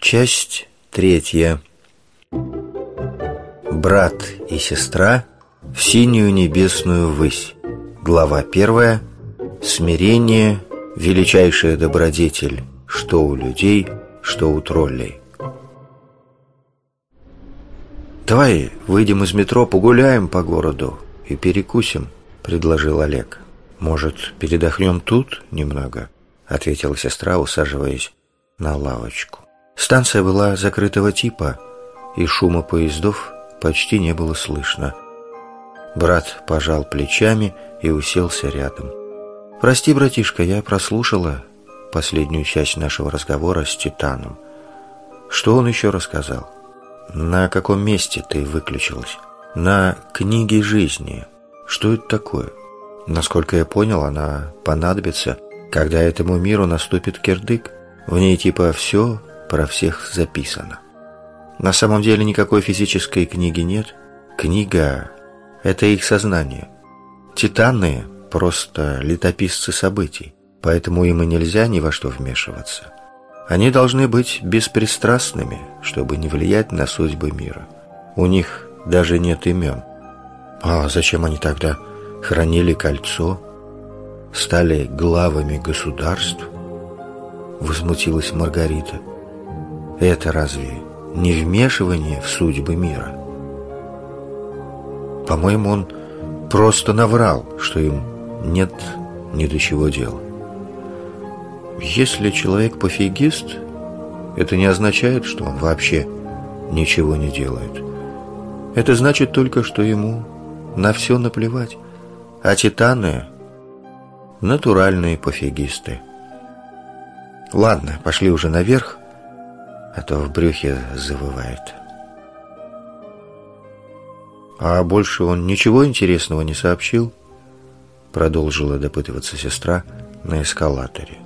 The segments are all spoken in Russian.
Часть третья. Брат и сестра в синюю небесную высь. Глава первая. Смирение – величайшая добродетель, что у людей, что у троллей. «Давай выйдем из метро, погуляем по городу и перекусим», – предложил Олег. «Может, передохнем тут немного?» – ответила сестра, усаживаясь на лавочку. Станция была закрытого типа, и шума поездов почти не было слышно. Брат пожал плечами и уселся рядом. «Прости, братишка, я прослушала последнюю часть нашего разговора с Титаном. Что он еще рассказал?» «На каком месте ты выключилась?» «На книге жизни. Что это такое?» «Насколько я понял, она понадобится, когда этому миру наступит кирдык. В ней типа все про всех записано. На самом деле никакой физической книги нет. Книга – это их сознание. Титаны – просто летописцы событий, поэтому им и нельзя ни во что вмешиваться. Они должны быть беспристрастными, чтобы не влиять на судьбы мира. У них даже нет имен. А зачем они тогда хранили кольцо, стали главами государств? Возмутилась Маргарита. Это разве не вмешивание в судьбы мира? По-моему, он просто наврал, что им нет ни до чего дела. Если человек пофигист, это не означает, что он вообще ничего не делает. Это значит только, что ему на все наплевать. А титаны – натуральные пофигисты. Ладно, пошли уже наверх, а то в брюхе завывает. А больше он ничего интересного не сообщил? Продолжила допытываться сестра на эскалаторе.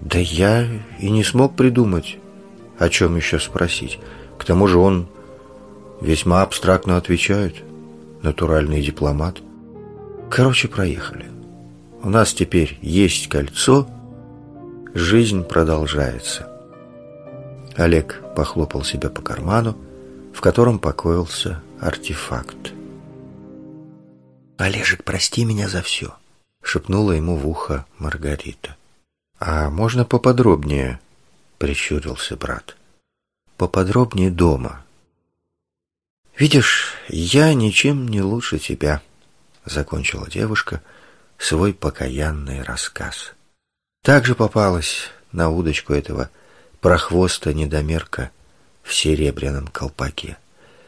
Да я и не смог придумать, о чем еще спросить. К тому же он весьма абстрактно отвечает, натуральный дипломат. Короче, проехали. У нас теперь есть кольцо, жизнь продолжается. Олег похлопал себя по карману, в котором покоился артефакт. «Олежек, прости меня за все», — шепнула ему в ухо Маргарита. «А можно поподробнее?» — прищурился брат. «Поподробнее дома». «Видишь, я ничем не лучше тебя», — закончила девушка свой покаянный рассказ. Также попалась на удочку этого прохвоста-недомерка в серебряном колпаке.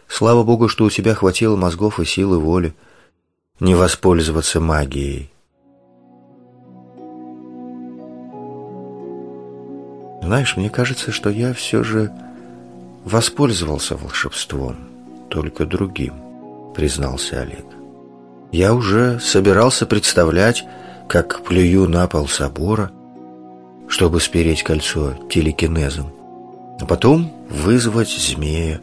Слава богу, что у тебя хватило мозгов и силы воли не воспользоваться магией, Знаешь, мне кажется, что я все же воспользовался волшебством, только другим, признался Олег. Я уже собирался представлять, как плюю на пол собора, чтобы спереть кольцо телекинезом, а потом вызвать змея,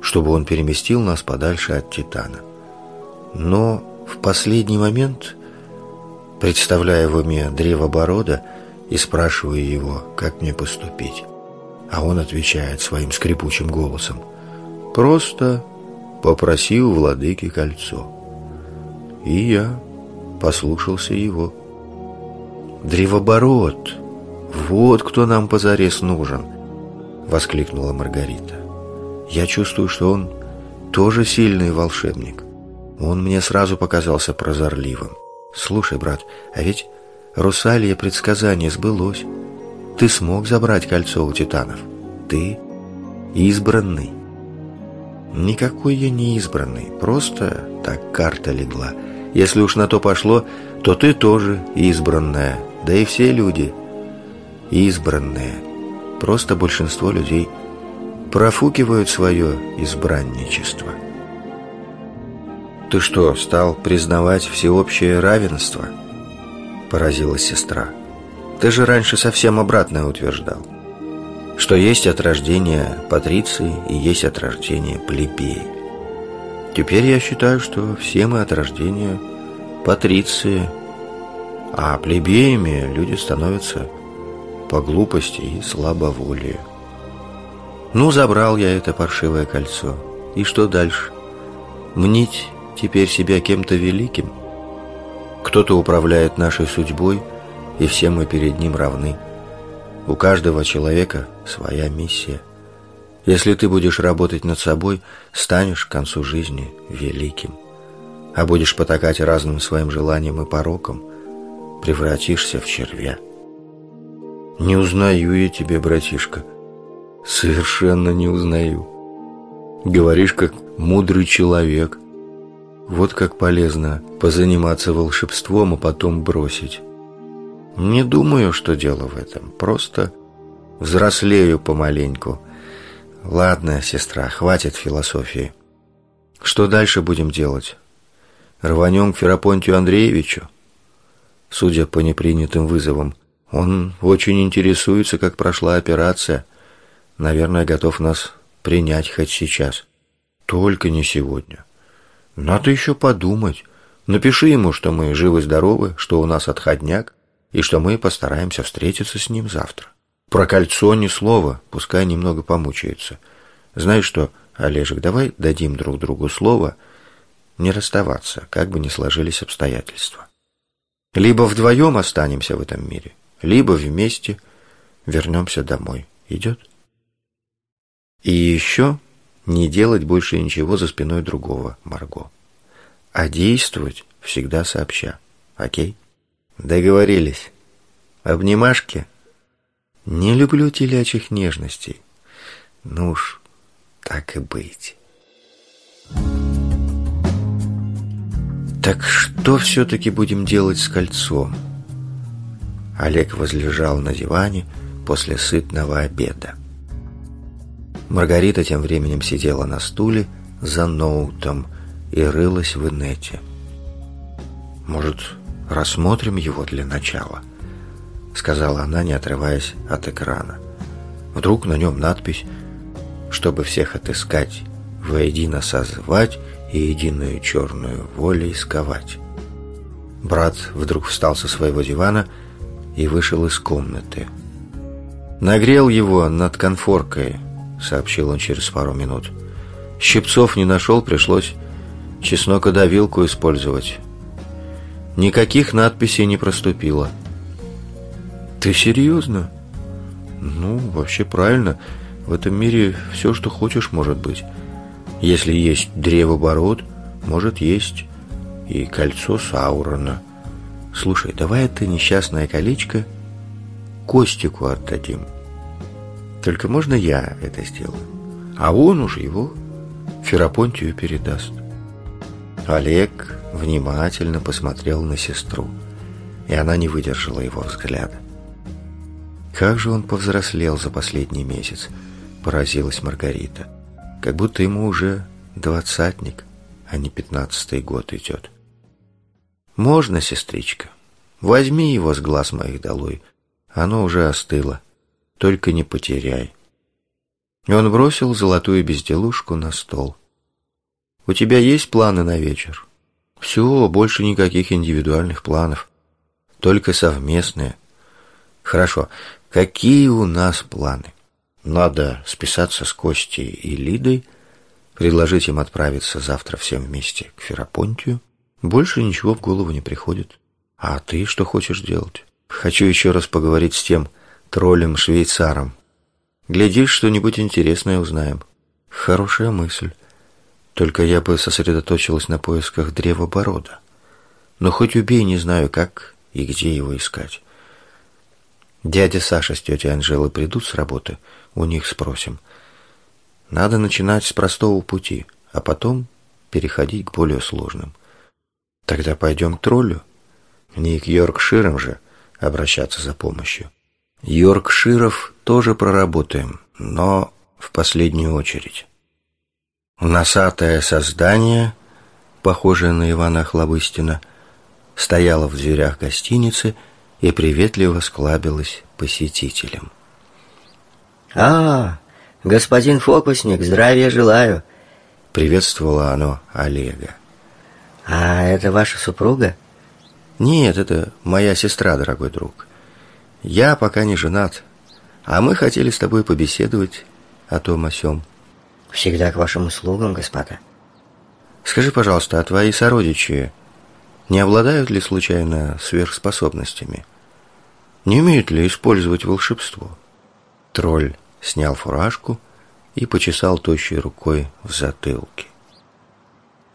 чтобы он переместил нас подальше от Титана. Но в последний момент, представляя в уме древоборода, и спрашиваю его, как мне поступить. А он отвечает своим скрипучим голосом. «Просто попроси у владыки кольцо». И я послушался его. «Древоборот! Вот кто нам позарез нужен!» Воскликнула Маргарита. «Я чувствую, что он тоже сильный волшебник. Он мне сразу показался прозорливым. Слушай, брат, а ведь Русалия предсказание сбылось. Ты смог забрать кольцо у титанов. Ты избранный. Никакой я не избранный, просто так карта легла. Если уж на то пошло, то ты тоже избранная, да и все люди избранные. Просто большинство людей профукивают свое избранничество. Ты что, стал признавать всеобщее равенство? поразилась сестра. «Ты же раньше совсем обратное утверждал, что есть от рождения патриции и есть от рождения плебеи. Теперь я считаю, что все мы от рождения патриции, а плебеями люди становятся по глупости и слабоволию. Ну, забрал я это паршивое кольцо. И что дальше? Мнить теперь себя кем-то великим? Кто-то управляет нашей судьбой, и все мы перед ним равны. У каждого человека своя миссия. Если ты будешь работать над собой, станешь к концу жизни великим. А будешь потакать разным своим желаниям и порокам, превратишься в червя. Не узнаю я тебя, братишка. Совершенно не узнаю. Говоришь, как мудрый человек. Вот как полезно позаниматься волшебством, а потом бросить. Не думаю, что дело в этом. Просто взрослею помаленьку. Ладно, сестра, хватит философии. Что дальше будем делать? Рванем к Ферапонтию Андреевичу? Судя по непринятым вызовам, он очень интересуется, как прошла операция. Наверное, готов нас принять хоть сейчас. Только не сегодня. Надо еще подумать. Напиши ему, что мы живы-здоровы, что у нас отходняк, и что мы постараемся встретиться с ним завтра. Про кольцо ни слова, пускай немного помучается. Знаешь что, Олежек, давай дадим друг другу слово не расставаться, как бы ни сложились обстоятельства. Либо вдвоем останемся в этом мире, либо вместе вернемся домой. Идет? И еще не делать больше ничего за спиной другого, Марго. А действовать всегда сообща. Окей? Договорились. Обнимашки? Не люблю телячьих нежностей. Ну уж, так и быть. Так что все-таки будем делать с кольцом? Олег возлежал на диване после сытного обеда. Маргарита тем временем сидела на стуле за ноутом и рылась в инете. «Может, рассмотрим его для начала?» Сказала она, не отрываясь от экрана. Вдруг на нем надпись «Чтобы всех отыскать, воедино созвать и единую черную волей сковать». Брат вдруг встал со своего дивана и вышел из комнаты. Нагрел его над конфоркой – сообщил он через пару минут. Щипцов не нашел, пришлось чеснокодавилку использовать. Никаких надписей не проступило. Ты серьезно? Ну, вообще правильно. В этом мире все, что хочешь, может быть. Если есть древоборот, может есть и кольцо Саурона. Слушай, давай это несчастное колечко Костику отдадим. Только можно я это сделаю? А он уж его Ферапонтию передаст. Олег внимательно посмотрел на сестру, и она не выдержала его взгляда. Как же он повзрослел за последний месяц, поразилась Маргарита. Как будто ему уже двадцатник, а не пятнадцатый год идет. Можно, сестричка, возьми его с глаз моих долой, оно уже остыло только не потеряй. И он бросил золотую безделушку на стол. У тебя есть планы на вечер? Все, больше никаких индивидуальных планов. Только совместные. Хорошо, какие у нас планы? Надо списаться с Костей и Лидой, предложить им отправиться завтра всем вместе к Ферапонтию. Больше ничего в голову не приходит. А ты что хочешь делать? Хочу еще раз поговорить с тем, троллем-швейцаром. Глядишь, что-нибудь интересное узнаем. Хорошая мысль. Только я бы сосредоточилась на поисках древа Борода. Но хоть убей, не знаю, как и где его искать. Дядя Саша с тетей Анжелой придут с работы, у них спросим. Надо начинать с простого пути, а потом переходить к более сложным. Тогда пойдем к троллю. Не к Йоркширам же обращаться за помощью. Йоркширов тоже проработаем, но в последнюю очередь. Носатое создание, похожее на Ивана Хлобыстина, стояло в дверях гостиницы и приветливо склабилось посетителям. «А, господин фокусник, здравия желаю!» Приветствовало оно Олега. «А это ваша супруга?» «Нет, это моя сестра, дорогой друг. Я пока не женат, А мы хотели с тобой побеседовать о том о сём. Всегда к вашим услугам, господа. Скажи, пожалуйста, а твои сородичи не обладают ли случайно сверхспособностями? Не умеют ли использовать волшебство? Тролль снял фуражку и почесал тощей рукой в затылке.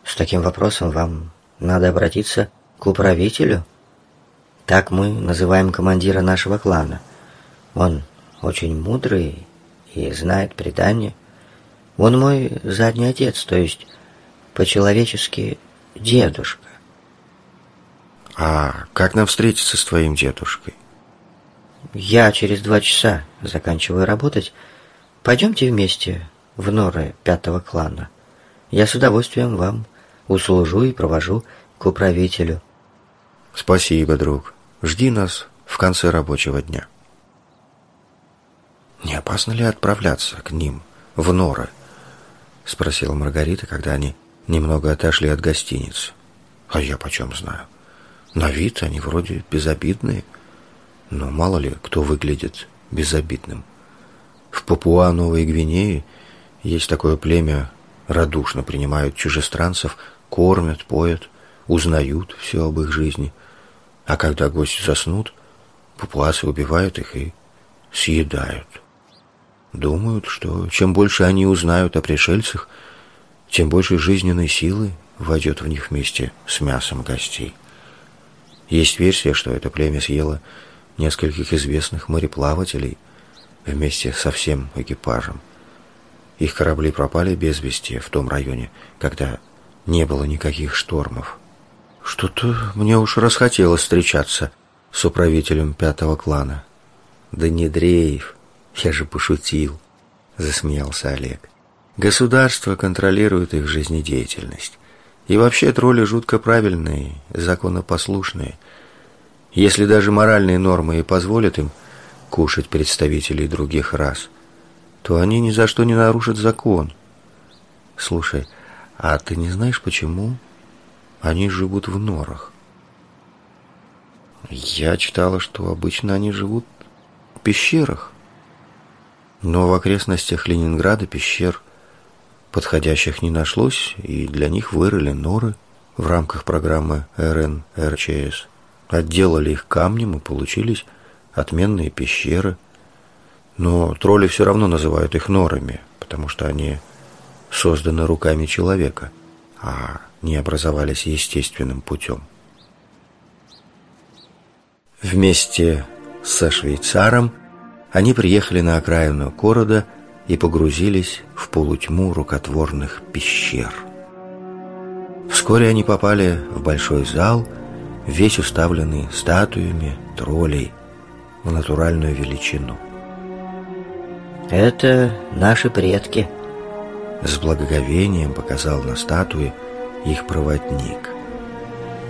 С таким вопросом вам надо обратиться к управителю. Так мы называем командира нашего клана. Он очень мудрый и знает предание. Он мой задний отец, то есть по-человечески дедушка. А как нам встретиться с твоим дедушкой? Я через два часа заканчиваю работать. Пойдемте вместе в норы пятого клана. Я с удовольствием вам услужу и провожу к управителю. Спасибо, друг. Жди нас в конце рабочего дня. Не опасно ли отправляться к ним в норы? Спросила Маргарита, когда они немного отошли от гостиницы. А я почем знаю? На вид они вроде безобидные, но мало ли кто выглядит безобидным. В Папуа-Новой Гвинее есть такое племя, радушно принимают чужестранцев кормят, поят, узнают все об их жизни. А когда гости заснут, папуасы убивают их и съедают. Думают, что чем больше они узнают о пришельцах, тем больше жизненной силы войдет в них вместе с мясом гостей. Есть версия, что это племя съело нескольких известных мореплавателей вместе со всем экипажем. Их корабли пропали без вести в том районе, когда не было никаких штормов. Что-то мне уж расхотелось встречаться с управителем пятого клана. Да не дрейф, я же пошутил, засмеялся Олег. Государство контролирует их жизнедеятельность. И вообще тролли жутко правильные, законопослушные. Если даже моральные нормы и позволят им кушать представителей других рас, то они ни за что не нарушат закон. Слушай, а ты не знаешь, почему они живут в норах? Я читала, что обычно они живут в пещерах. Но в окрестностях Ленинграда пещер подходящих не нашлось, и для них вырыли норы в рамках программы РНРЧС. Отделали их камнем, и получились отменные пещеры. Но тролли все равно называют их норами, потому что они созданы руками человека, а не образовались естественным путем. Вместе со швейцаром они приехали на окраину города и погрузились в полутьму рукотворных пещер. Вскоре они попали в большой зал, весь уставленный статуями троллей в натуральную величину. «Это наши предки», с благоговением показал на статуе их проводник.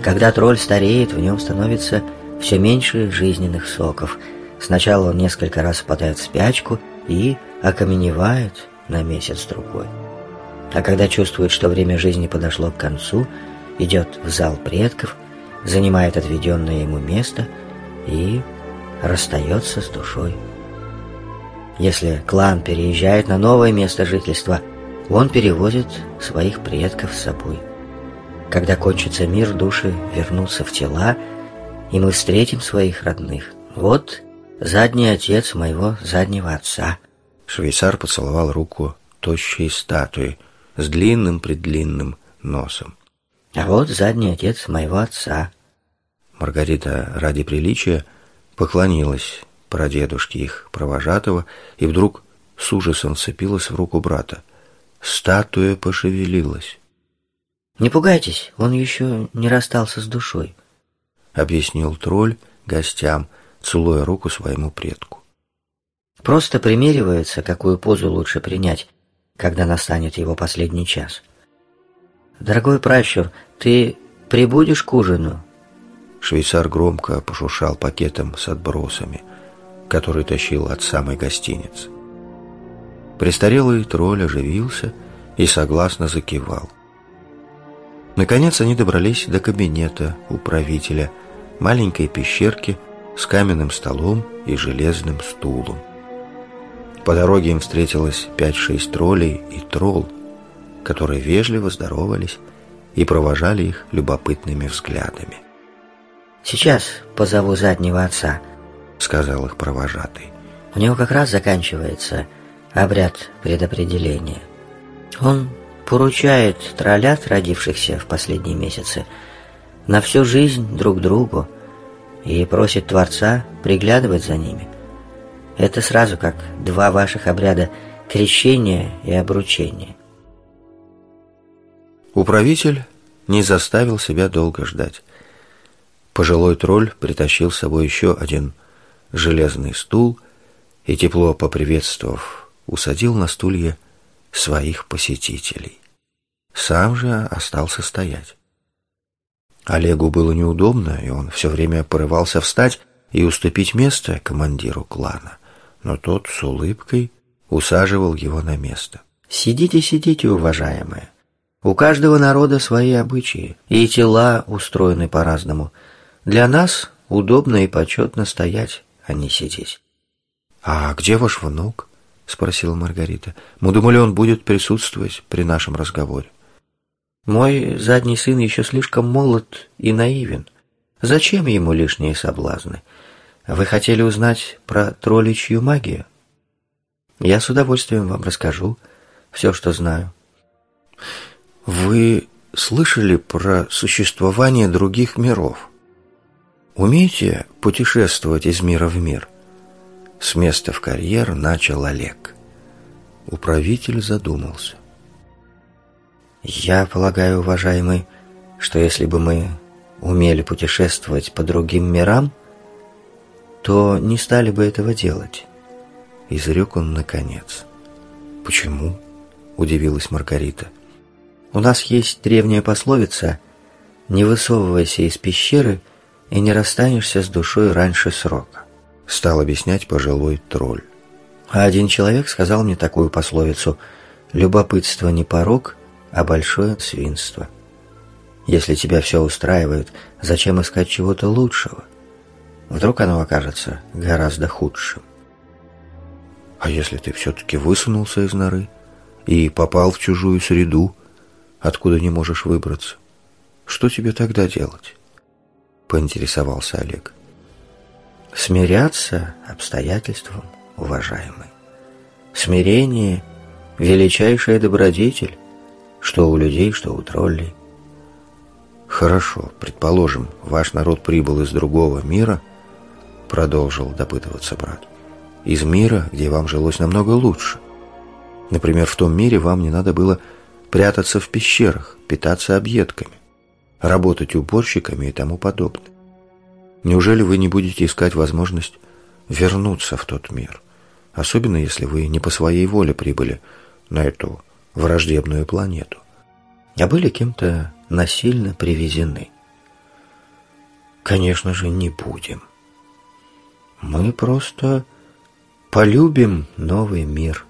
Когда тролль стареет, в нем становится все меньше жизненных соков. Сначала он несколько раз впадает в спячку и окаменевает на месяц-другой. А когда чувствует, что время жизни подошло к концу, идет в зал предков, занимает отведенное ему место и расстается с душой. Если клан переезжает на новое место жительства – он перевозит своих предков с собой. Когда кончится мир, души вернутся в тела, и мы встретим своих родных. Вот задний отец моего заднего отца. Швейцар поцеловал руку тощей статуи с длинным-предлинным носом. А вот задний отец моего отца. Маргарита ради приличия поклонилась прадедушке их провожатого и вдруг с ужасом вцепилась в руку брата. Статуя пошевелилась. «Не пугайтесь, он еще не расстался с душой», — объяснил тролль гостям, целуя руку своему предку. «Просто примеривается, какую позу лучше принять, когда настанет его последний час. Дорогой пращур, ты прибудешь к ужину?» Швейцар громко пошуршал пакетом с отбросами, который тащил от самой гостиницы. Престарелый тролль оживился и согласно закивал. Наконец они добрались до кабинета управителя, маленькой пещерки с каменным столом и железным стулом. По дороге им встретилось пять-шесть троллей и тролл, которые вежливо здоровались и провожали их любопытными взглядами. «Сейчас позову заднего отца», — сказал их провожатый. «У него как раз заканчивается обряд предопределения. Он поручает троллят, родившихся в последние месяцы, на всю жизнь друг другу и просит Творца приглядывать за ними. Это сразу как два ваших обряда крещения и обручения. Управитель не заставил себя долго ждать. Пожилой тролль притащил с собой еще один железный стул и, тепло поприветствовав, усадил на стулья своих посетителей. Сам же остался стоять. Олегу было неудобно, и он все время порывался встать и уступить место командиру клана, но тот с улыбкой усаживал его на место. «Сидите, сидите, уважаемые. У каждого народа свои обычаи, и тела устроены по-разному. Для нас удобно и почетно стоять, а не сидеть». «А где ваш внук?» — спросила Маргарита. «Мы думали, он будет присутствовать при нашем разговоре». «Мой задний сын еще слишком молод и наивен. Зачем ему лишние соблазны? Вы хотели узнать про тролличью магию? Я с удовольствием вам расскажу все, что знаю». «Вы слышали про существование других миров? Умеете путешествовать из мира в мир?» С места в карьер начал Олег. Управитель задумался. «Я полагаю, уважаемый, что если бы мы умели путешествовать по другим мирам, то не стали бы этого делать», — изрек он наконец. «Почему?» — удивилась Маргарита. «У нас есть древняя пословица «Не высовывайся из пещеры и не расстанешься с душой раньше срока» стал объяснять пожилой тролль. А один человек сказал мне такую пословицу «Любопытство не порог, а большое свинство». Если тебя все устраивает, зачем искать чего-то лучшего? Вдруг оно окажется гораздо худшим. А если ты все-таки высунулся из норы и попал в чужую среду, откуда не можешь выбраться, что тебе тогда делать? Поинтересовался Олег. Смиряться обстоятельствам, уважаемый. Смирение – величайшая добродетель, что у людей, что у троллей. Хорошо, предположим, ваш народ прибыл из другого мира, продолжил допытываться брат. Из мира, где вам жилось намного лучше. Например, в том мире вам не надо было прятаться в пещерах, питаться объедками, работать уборщиками и тому подобное. Неужели вы не будете искать возможность вернуться в тот мир? Особенно, если вы не по своей воле прибыли на эту враждебную планету. А были кем-то насильно привезены. Конечно же, не будем. Мы просто полюбим новый мир.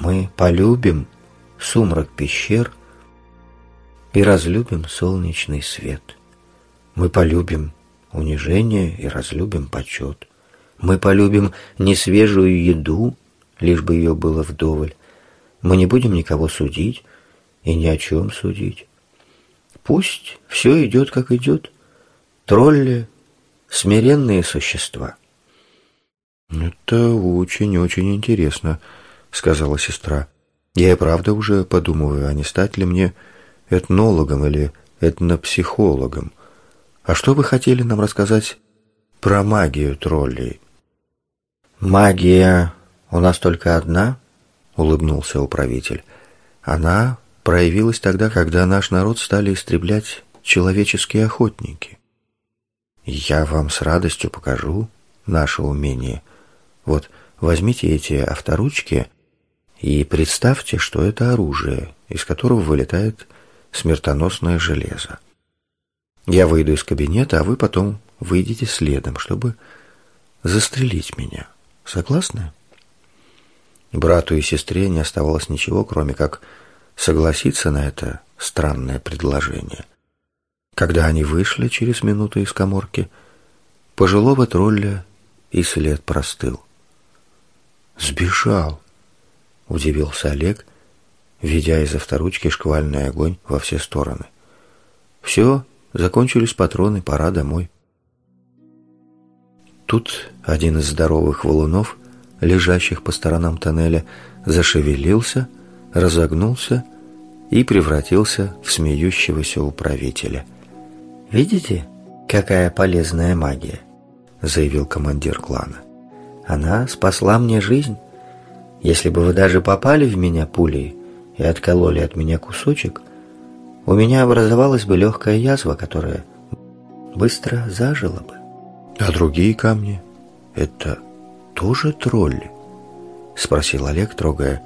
Мы полюбим сумрак пещер и разлюбим солнечный свет. Мы полюбим унижение и разлюбим почет. Мы полюбим несвежую еду, лишь бы ее было вдоволь. Мы не будем никого судить и ни о чем судить. Пусть все идет, как идет. Тролли — смиренные существа. «Это очень-очень интересно», — сказала сестра. «Я и правда уже подумываю, а не стать ли мне этнологом или этнопсихологом. А что вы хотели нам рассказать про магию троллей? Магия у нас только одна, улыбнулся управитель. Она проявилась тогда, когда наш народ стали истреблять человеческие охотники. Я вам с радостью покажу наше умение. Вот возьмите эти авторучки и представьте, что это оружие, из которого вылетает смертоносное железо. Я выйду из кабинета, а вы потом выйдете следом, чтобы застрелить меня. Согласны? Брату и сестре не оставалось ничего, кроме как согласиться на это странное предложение. Когда они вышли через минуту из коморки, пожилого тролля и след простыл. Сбежал, удивился Олег, ведя из авторучки шквальный огонь во все стороны. Все, закончились патроны, пора домой. Тут один из здоровых валунов, лежащих по сторонам тоннеля, зашевелился, разогнулся и превратился в смеющегося управителя. «Видите, какая полезная магия?» — заявил командир клана. «Она спасла мне жизнь. Если бы вы даже попали в меня пулей и откололи от меня кусочек, у меня образовалась бы легкая язва, которая быстро зажила бы». «А другие камни — это тоже тролли?» — спросил Олег, трогая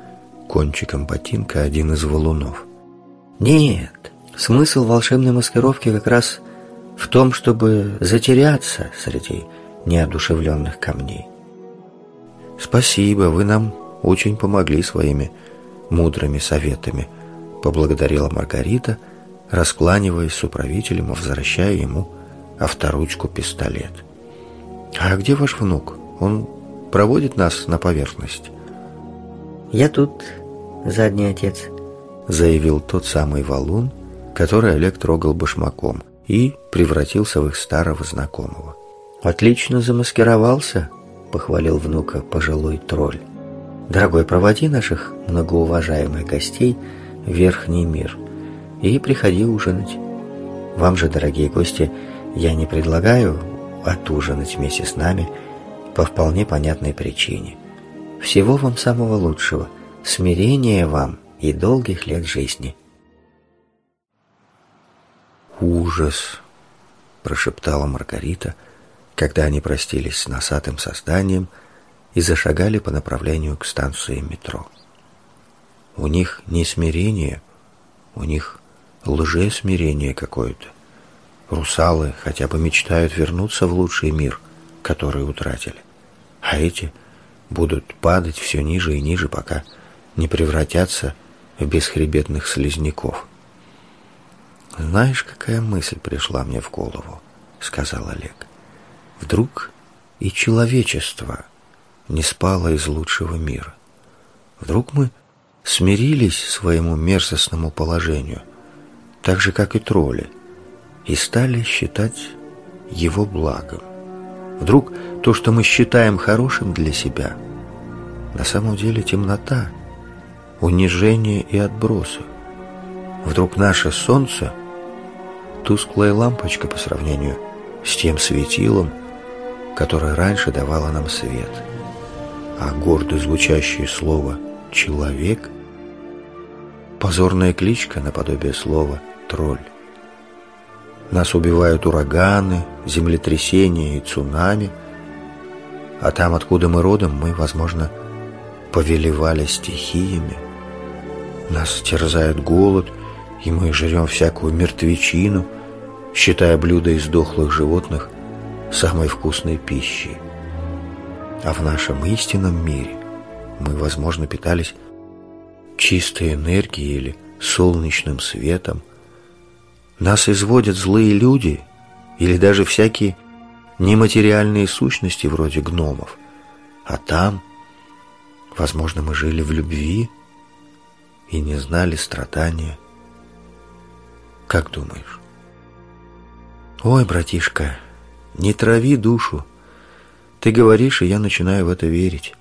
кончиком ботинка один из валунов. Нет, смысл волшебной маскировки как раз в том, чтобы затеряться среди неодушевленных камней. «Спасибо, вы нам очень помогли своими мудрыми советами», поблагодарила Маргарита, раскланиваясь с управителем и возвращая ему авторучку-пистолет. «А где ваш внук? Он проводит нас на поверхность?» «Я тут, задний отец», — заявил тот самый валун, который Олег трогал башмаком, и превратился в их старого знакомого. «Отлично замаскировался», — похвалил внука пожилой тролль. «Дорогой, проводи наших многоуважаемых гостей в верхний мир и приходи ужинать. Вам же, дорогие гости, я не предлагаю отужинать вместе с нами по вполне понятной причине. Всего вам самого лучшего, смирения вам и долгих лет жизни. «Ужас!» – прошептала Маргарита, когда они простились с носатым созданием и зашагали по направлению к станции метро. У них не смирение, у них лжесмирение какое-то. Русалы хотя бы мечтают вернуться в лучший мир, который утратили. А эти будут падать все ниже и ниже, пока не превратятся бесхребетных слизняков. «Знаешь, какая мысль пришла мне в голову?» — сказал Олег. «Вдруг и человечество не спало из лучшего мира. Вдруг мы смирились своему мерзостному положению, так же, как и тролли, и стали считать его благом. Вдруг то, что мы считаем хорошим для себя, на самом деле темнота — унижение и отбросы. Вдруг наше солнце — тусклая лампочка по сравнению с тем светилом, которое раньше давало нам свет, а гордо звучащее слово «человек» — позорная кличка наподобие слова «тролль». Нас убивают ураганы, землетрясения и цунами, а там, откуда мы родом, мы, возможно, повелевали стихиями. Нас терзает голод, и мы жрем всякую мертвечину, считая блюда из дохлых животных самой вкусной пищей. А в нашем истинном мире мы, возможно, питались чистой энергией или солнечным светом. Нас изводят злые люди или даже всякие нематериальные сущности вроде гномов. А там, возможно, мы жили в любви, и не знали страдания. Как думаешь? Ой, братишка, не трави душу. Ты говоришь, и я начинаю в это верить.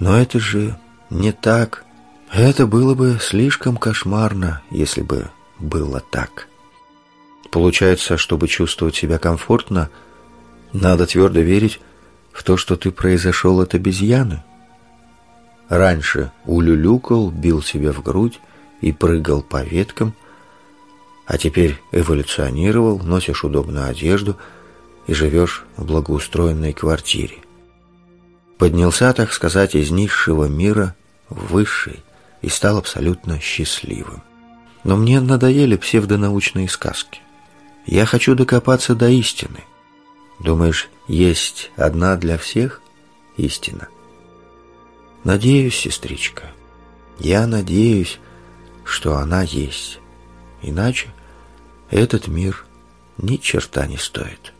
Но это же не так. Это было бы слишком кошмарно, если бы было так. Получается, чтобы чувствовать себя комфортно, надо твердо верить в то, что ты произошел от обезьяны. Раньше улюлюкал, бил себя в грудь и прыгал по веткам, а теперь эволюционировал, носишь удобную одежду и живешь в благоустроенной квартире. Поднялся, так сказать, из низшего мира в высший и стал абсолютно счастливым. Но мне надоели псевдонаучные сказки. Я хочу докопаться до истины. Думаешь, есть одна для всех истина? Надеюсь, сестричка, я надеюсь, что она есть. Иначе этот мир ни черта не стоит.